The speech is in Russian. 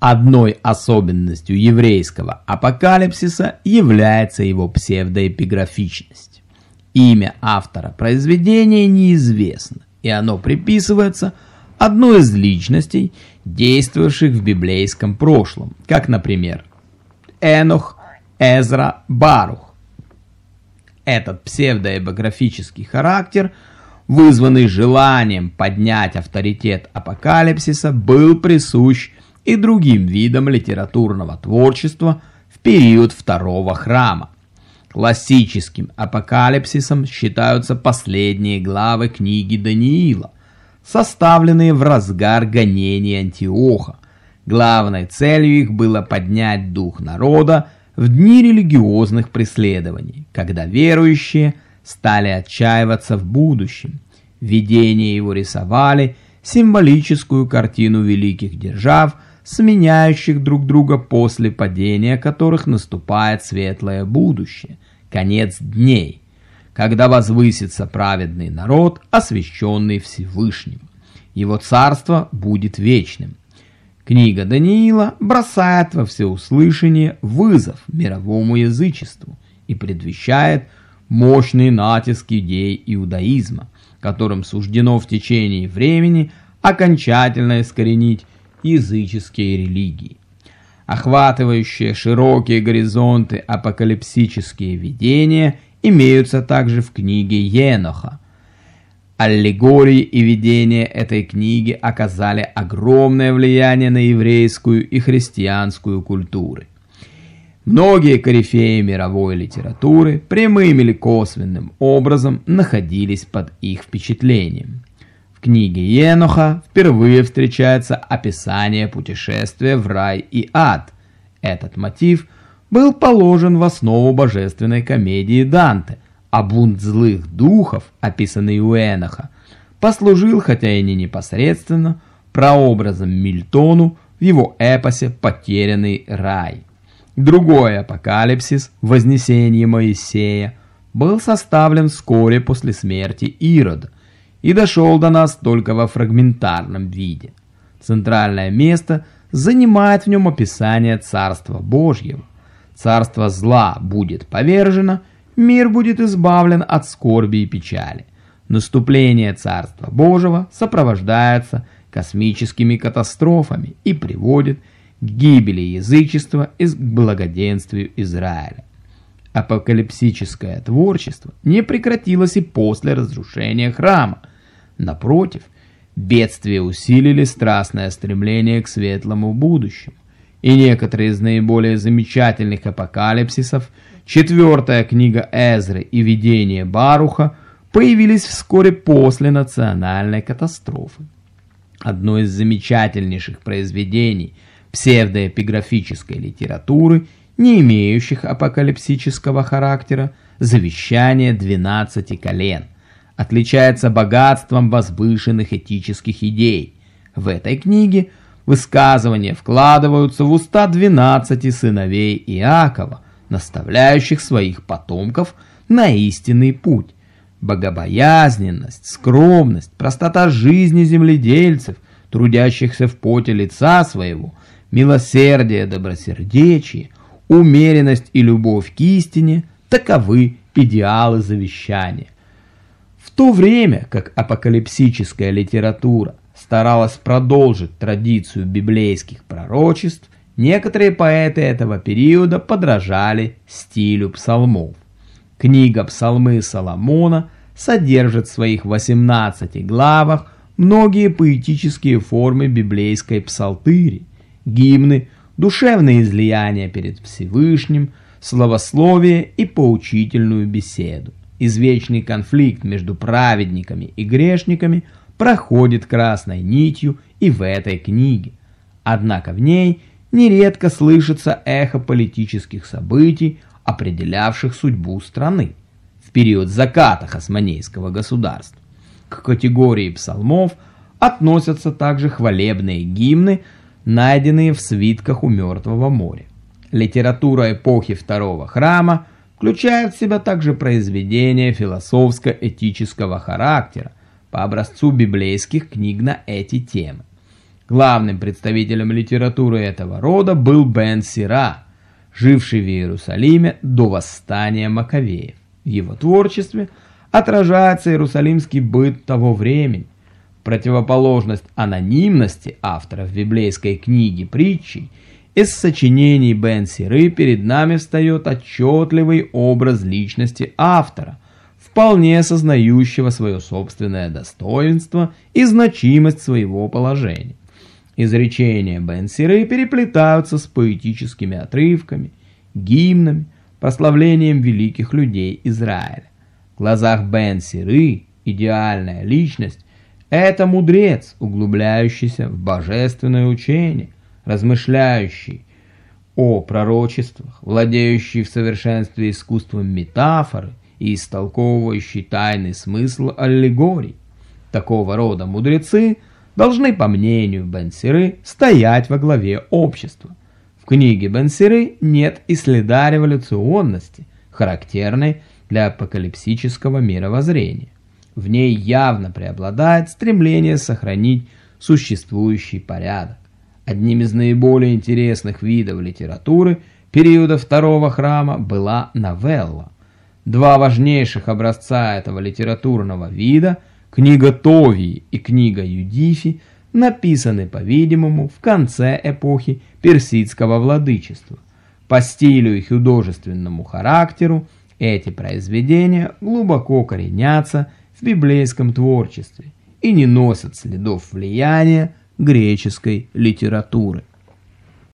Одной особенностью еврейского апокалипсиса является его псевдоэпиграфичность. Имя автора произведения неизвестно, и оно приписывается одной из личностей, действовавших в библейском прошлом, как, например, Энох, Эзра, Барух. Этот псевдоэпиграфический характер, вызванный желанием поднять авторитет апокалипсиса, был присущ и другим видам литературного творчества в период Второго храма. Классическим апокалипсисом считаются последние главы книги Даниила, составленные в разгар гонений Антиоха. Главной целью их было поднять дух народа в дни религиозных преследований, когда верующие стали отчаиваться в будущем. Видения его рисовали символическую картину великих держав – сменяющих друг друга после падения которых наступает светлое будущее, конец дней, когда возвысится праведный народ, освященный Всевышним. Его царство будет вечным. Книга Даниила бросает во всеуслышание вызов мировому язычеству и предвещает мощный натиск идей иудаизма, которым суждено в течение времени окончательно искоренить языческие религии. Охватывающие широкие горизонты апокалипсические видения имеются также в книге Еноха. Аллегории и видения этой книги оказали огромное влияние на еврейскую и христианскую культуры. Многие корифеи мировой литературы прямым или косвенным образом находились под их впечатлением. В книге Еноха впервые встречается описание путешествия в рай и ад. Этот мотив был положен в основу божественной комедии Данте, а бунт злых духов, описанный у Еноха, послужил, хотя и не непосредственно, прообразом Мильтону в его эпосе «Потерянный рай». Другой апокалипсис, Вознесение Моисея, был составлен вскоре после смерти Ирода, и дошел до нас только во фрагментарном виде. Центральное место занимает в нем описание Царства Божьего. Царство зла будет повержено, мир будет избавлен от скорби и печали. Наступление Царства Божьего сопровождается космическими катастрофами и приводит к гибели язычества и к благоденствию Израиля. Апокалипсическое творчество не прекратилось и после разрушения храма, Напротив, бедствия усилили страстное стремление к светлому будущему. И некоторые из наиболее замечательных апокалипсисов, четвертая книга Эзры и видение Баруха, появились вскоре после национальной катастрофы. Одно из замечательнейших произведений псевдоэпиграфической литературы, не имеющих апокалипсического характера, «Завещание двенадцати колен», отличается богатством возвышенных этических идей. В этой книге высказывания вкладываются в уста 12 сыновей Иакова, наставляющих своих потомков на истинный путь. Богобоязненность, скромность, простота жизни земледельцев, трудящихся в поте лица своего, милосердие, добросердечие, умеренность и любовь к истине – таковы идеалы завещания – то время как апокалипсическая литература старалась продолжить традицию библейских пророчеств, некоторые поэты этого периода подражали стилю псалмов. Книга «Псалмы Соломона» содержит в своих 18 главах многие поэтические формы библейской псалтыри, гимны, душевные излияния перед Всевышним, словословие и поучительную беседу извечный конфликт между праведниками и грешниками проходит красной нитью и в этой книге. Однако в ней нередко слышится эхо политических событий, определявших судьбу страны в период заката хасманейского государства. К категории псалмов относятся также хвалебные гимны, найденные в свитках у Мертвого моря. Литература эпохи Второго храма – включает в себя также произведения философско-этического характера по образцу библейских книг на эти темы. Главным представителем литературы этого рода был Бен Сира, живший в Иерусалиме до восстания Маковеев. В его творчестве отражается иерусалимский быт того времени. Противоположность анонимности авторов библейской книги притчей из сочинений Бен Сиры перед нами встает отчетливый образ личности автора, вполне осознающего свое собственное достоинство и значимость своего положения. Изречения Бен Сиры переплетаются с поэтическими отрывками, гимнами, прославлением великих людей Израиля. В глазах Бен Сиры идеальная личность – это мудрец, углубляющийся в божественное учение, размышляющий о пророчествах, владеющий в совершенстве искусством метафоры и истолковывающий тайный смысл аллегорий. Такого рода мудрецы должны, по мнению Бен-Сиры, стоять во главе общества. В книге Бен-Сиры нет и следа революционности, характерной для апокалипсического мировоззрения. В ней явно преобладает стремление сохранить существующий порядок. Одним из наиболее интересных видов литературы периода Второго храма была новелла. Два важнейших образца этого литературного вида, книга Товии и книга Юдифи, написаны, по-видимому, в конце эпохи персидского владычества. По стилю и художественному характеру эти произведения глубоко коренятся в библейском творчестве и не носят следов влияния греческой литературы.